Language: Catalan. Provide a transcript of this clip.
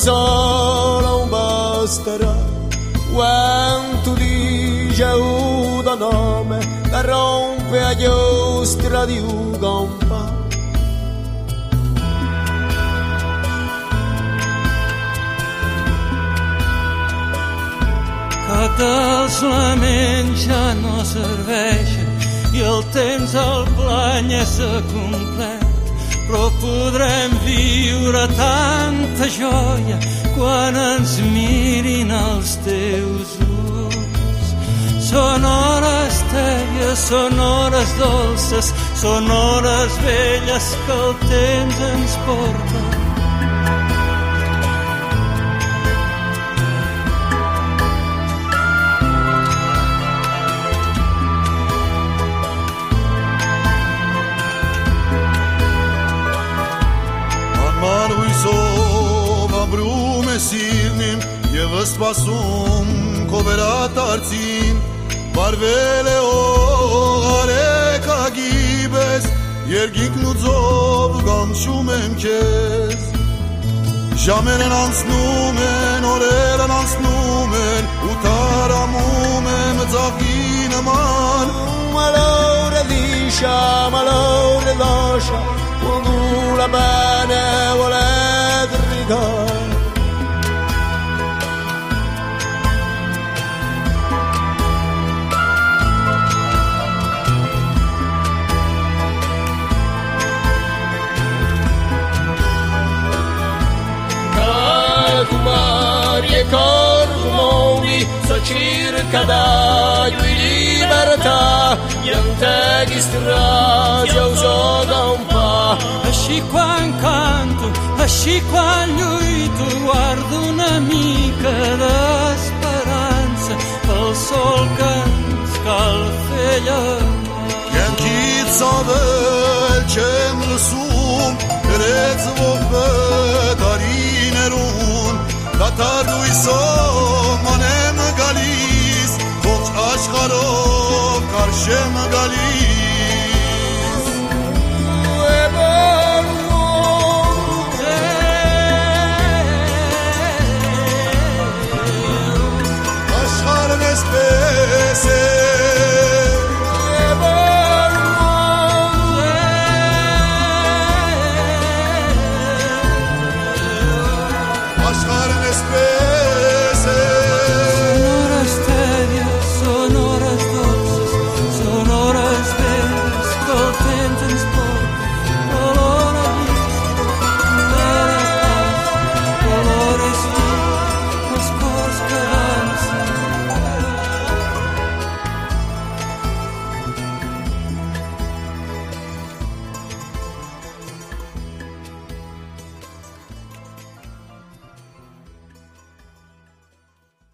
sola non basterà quanto dice un nome da rompe a giostra di un compagno que els laments no serveixen i el temps al plany és complet però podrem viure tanta joia quan ens mirin els teus ulls. Són hores tèbies, són hores dolces, són hores velles que el temps ens porta լույսով ապրում է սիրն իմ եւ սպասում քո վերադարձին վարվել է օղարեկագիբես երկինքն ու ձով գամշում եմ քեզ ժամերն անցնում են օրերն անցնում են ու տարամում եմ ծաղկի նման մալորը դիշա մալորը դաշա la ولا ذي الرضا Kumar je so circa da ju libertà gli anteghi strati a uso da un pa. Així quan canto així quan lluito guardo una mica d'esperança pel sol que ens cal fer llamar Yankitzave elçem rısum fet, ve la tarda i so aşkların espelho.